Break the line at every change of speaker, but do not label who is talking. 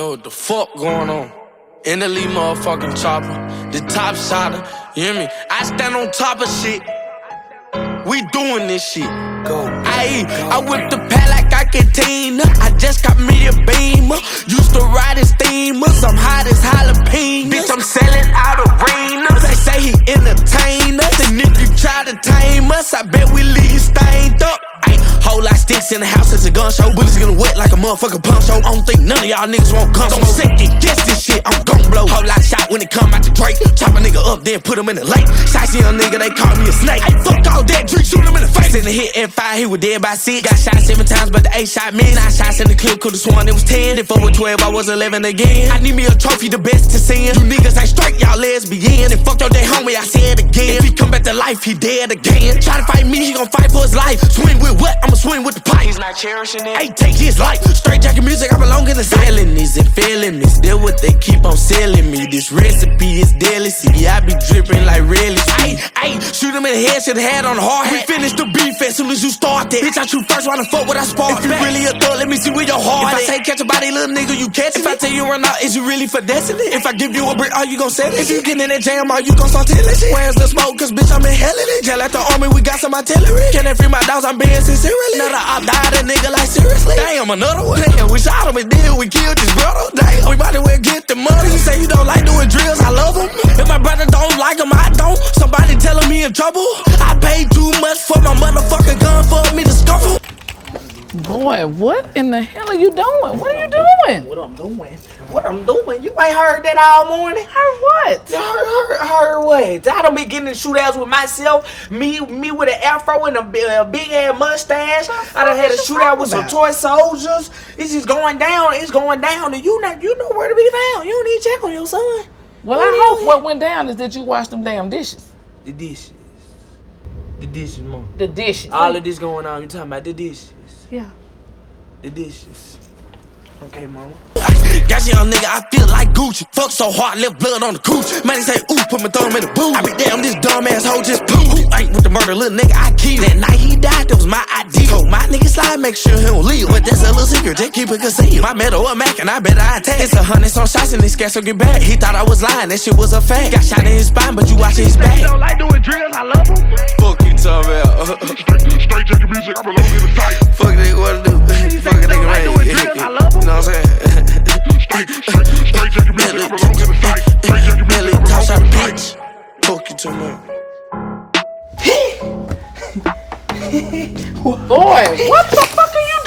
know what the fuck going on. In the lead motherfucking chopper, the top shotter, you hear me? I stand on top of shit. We doing this shit. Go. Ayy, I whip the pad like I can I just got me a beamer. Used to ride in steamers. I'm hot as jalapeno. In the house, it's a gun show. Bullets getting wet like a motherfucking pump show. I don't think none of y'all niggas won't come. Don't second guess this shit, I'm gon' blow. Whole lot shot when it come out the Drac. Chop a nigga up, then put him in the lake. Shots young nigga, they call me a snake. Hey, fuck all that, drink, shoot him in the face. In the hit and five, he was dead by six. Got shot seven times, but the eight shot me. Nine shots in the clip, could've sworn it was ten. If over 12, I was 11 again. I need me a trophy, the best to send. You niggas ain't straight, y'all lesbian. And fuck your day homie, I said again. If he come back to life, he dead again. Try to fight me, he gon' fight for his life. Swing with what? I'ma swing with the pipe. He's not cherishing it. Hey, take his life. Straight jacket music, I belong in the felonies and felonies. They're what they keep on selling me. This recipe is deadly. See, I be dripping like really. Hey, hey, shoot him in the head, should have had on hard hat. We finish the beef as soon as you start that. Bitch, I shoot first, why the fuck would I spark? If you really a thug, let me see where your heart If I say catch a body, little nigga, you catch it. If I tell you run out, is you really for destiny? If I give you a brick, are you gon' sell it? If you get in that jam, are you gon' start telling shit? Where's the smoke? Cause bitch, I'm in hell in it. Jail at the army, we got some artillery. Can I free my dogs? I'm being sincerely. Another op died, a nigga like seriously. Damn, another one. Damn, we shot him and then we killed his brother. Damn, we might as well get the money. You say you don't like doing drills, I love them. If my brother don't like them, I don't. Somebody telling me in trouble. I paid too much for my motherfucking gun for me to scuffle.
Boy, what in the hell are you doing? What are you doing?
What I'm doing? What I'm doing? You ain't heard that all morning?
Heard what?
You heard, heard, heard I don't be getting in shootouts with myself. Me, me with an afro and a, big- a big ass mustache. I done had a shootout with some toy soldiers. It's just going down. It's going down, and you not, you know where to be found. You don't need to check on your son.
Well, I hope what went down is that you washed them damn dishes.
The dishes. The dishes, mom.
The dishes.
All of this going on. You talking about the dishes?
yeah.
The dishes. Okay, mama.
Got young nigga, I feel like Gucci. Fuck so hard, left blood on the cooch. Man, they say, ooh, put my thumb in the boot. I be damn, this dumb ass hoe just poo. Who ain't with the murder, little nigga, I keep. That night he died, that was my idea. Told my nigga slide, make sure he don't leave. But that's a little secret, they keep it concealed. My metal a Mac, and I bet I attack. It's a hundred some shots, and this gas will get back. He thought I was lying, that shit was a fact. Got shot in his spine, but you watching his back.
don't like doing drills. I love them.
Fuck you, talking about.
Straight, straight jacket music, I belong in the tight.
Fuck nigga, what Millie, Millie, toss bitch. Fuck you. Boy, what the fuck?